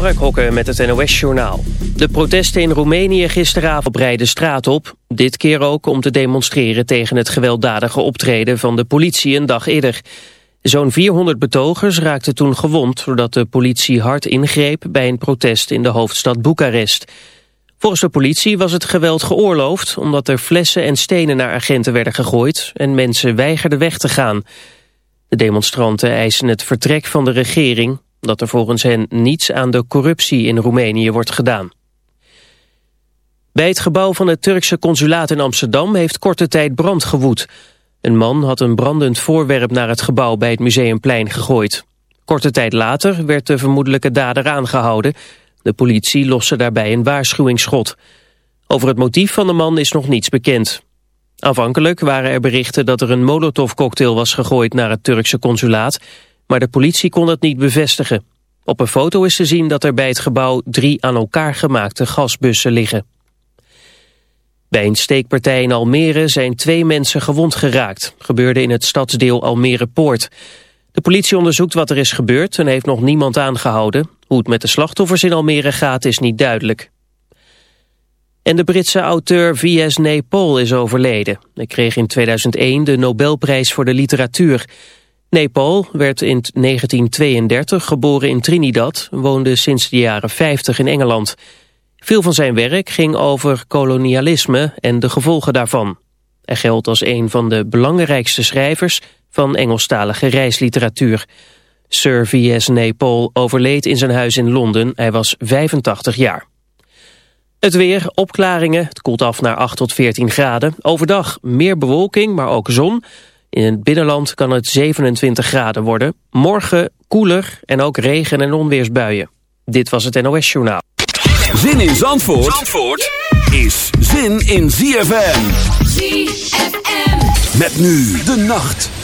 Mark Hokken met het NOS-journaal. De protesten in Roemenië gisteravond breiden straat op. Dit keer ook om te demonstreren tegen het gewelddadige optreden van de politie een dag eerder. Zo'n 400 betogers raakten toen gewond doordat de politie hard ingreep bij een protest in de hoofdstad Boekarest. Volgens de politie was het geweld geoorloofd omdat er flessen en stenen naar agenten werden gegooid en mensen weigerden weg te gaan. De demonstranten eisen het vertrek van de regering dat er volgens hen niets aan de corruptie in Roemenië wordt gedaan. Bij het gebouw van het Turkse consulaat in Amsterdam heeft korte tijd brand gewoed. Een man had een brandend voorwerp naar het gebouw bij het Museumplein gegooid. Korte tijd later werd de vermoedelijke dader aangehouden. De politie loste daarbij een waarschuwingsschot. Over het motief van de man is nog niets bekend. Aanvankelijk waren er berichten dat er een molotovcocktail was gegooid naar het Turkse consulaat maar de politie kon het niet bevestigen. Op een foto is te zien dat er bij het gebouw drie aan elkaar gemaakte gasbussen liggen. Bij een steekpartij in Almere zijn twee mensen gewond geraakt. Gebeurde in het stadsdeel Almere Poort. De politie onderzoekt wat er is gebeurd en heeft nog niemand aangehouden. Hoe het met de slachtoffers in Almere gaat is niet duidelijk. En de Britse auteur V.S. Naipaul is overleden. Hij kreeg in 2001 de Nobelprijs voor de literatuur. Nepal werd in 1932 geboren in Trinidad, woonde sinds de jaren 50 in Engeland. Veel van zijn werk ging over kolonialisme en de gevolgen daarvan. Hij geldt als een van de belangrijkste schrijvers van Engelstalige reisliteratuur. Sir V.S. Nepal overleed in zijn huis in Londen, hij was 85 jaar. Het weer, opklaringen, het koelt af naar 8 tot 14 graden. Overdag meer bewolking, maar ook zon... In het binnenland kan het 27 graden worden. Morgen koeler en ook regen- en onweersbuien. Dit was het NOS Journaal. Zin in Zandvoort, Zandvoort is zin in ZFM. ZFM. Met nu de nacht.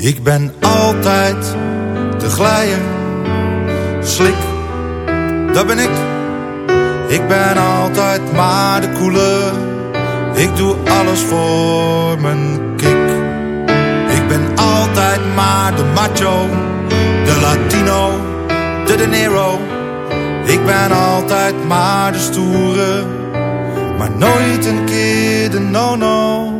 Ik ben altijd de glijer, slik, dat ben ik. Ik ben altijd maar de koele, ik doe alles voor mijn kick. Ik ben altijd maar de macho, de latino, de de nero. Ik ben altijd maar de stoere, maar nooit een keer de no-no.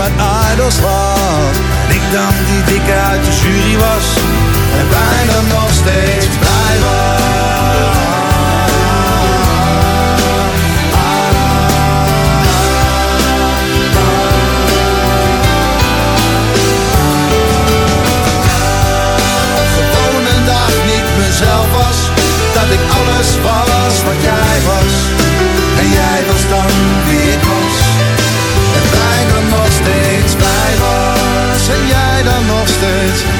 met idols was, En ik dan die dikke uit de jury was. En bijna nog steeds blij was. mezelf was dat ik alles was distance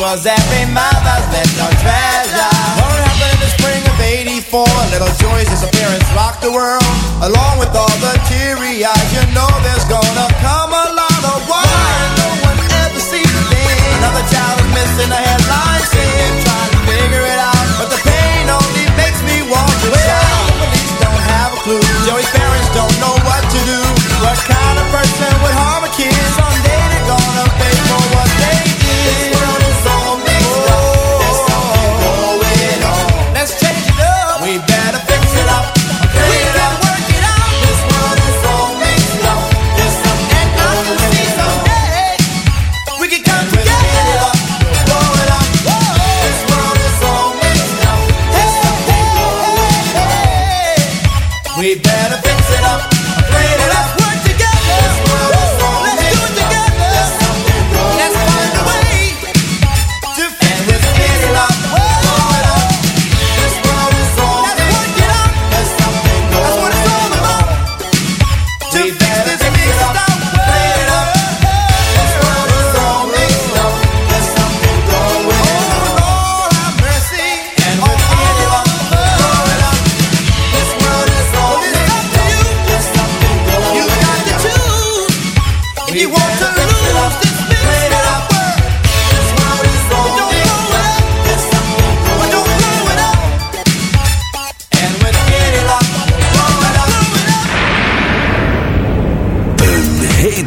was every mother's little treasure. What happened in the spring of '84? Little Joy's disappearance rocked the world, along with all the teary eyes. You know there's gonna come a lot of why no one ever sees a thing. Another child is missing a headline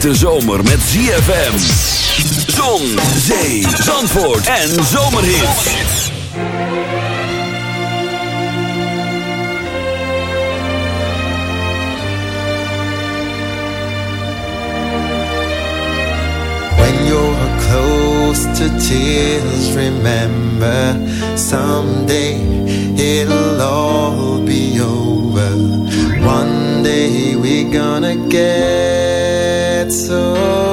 hete zomer met ZFM. Zon, zee, zandvoort en zomerhit. When you're close to tears, remember someday it'll all be over. One day we're gonna get so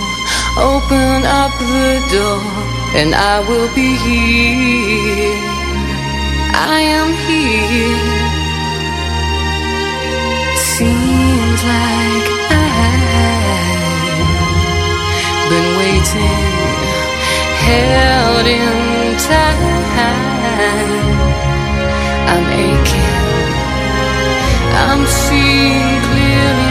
Open up the door, and I will be here. I am here. Seems like I've been waiting, held in time. I'm aching, I'm seeing clearly.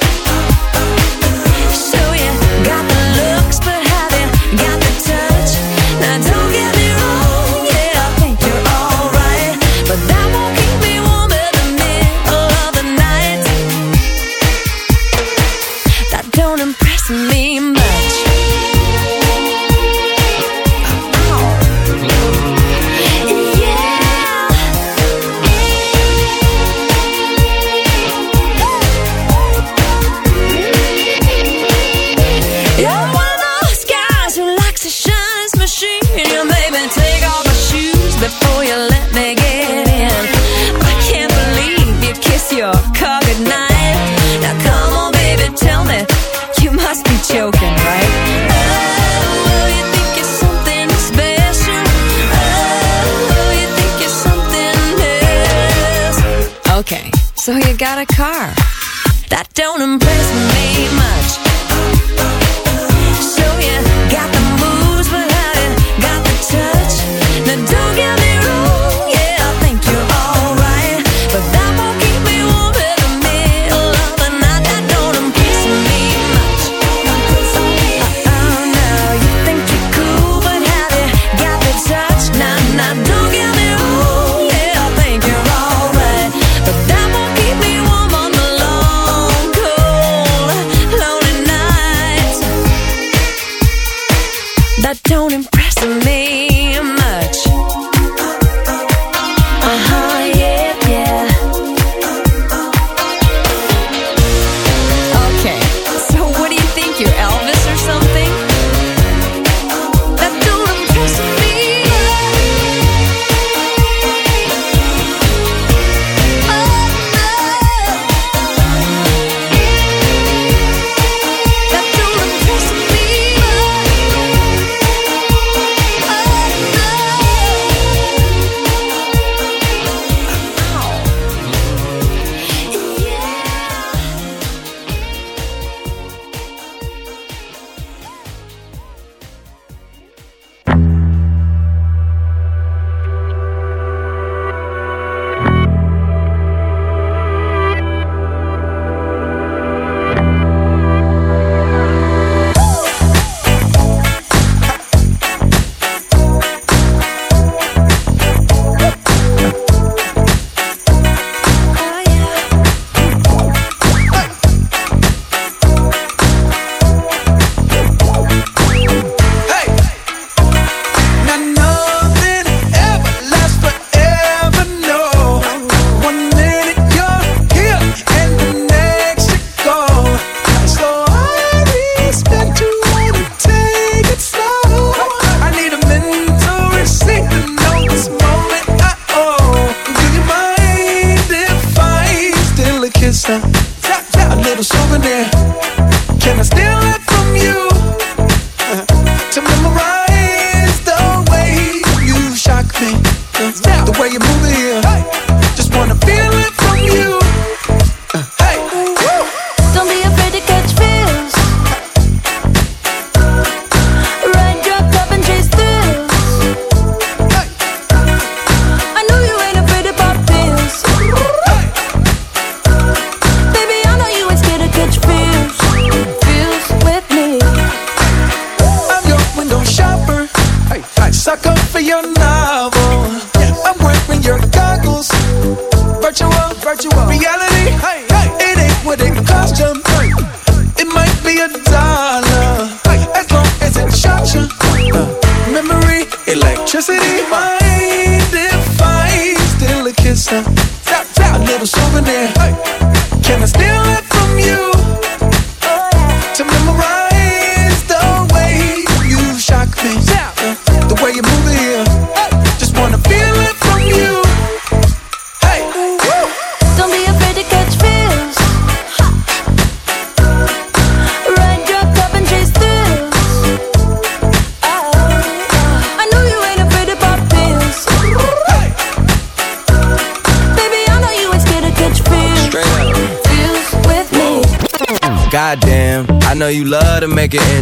car.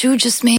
You just made.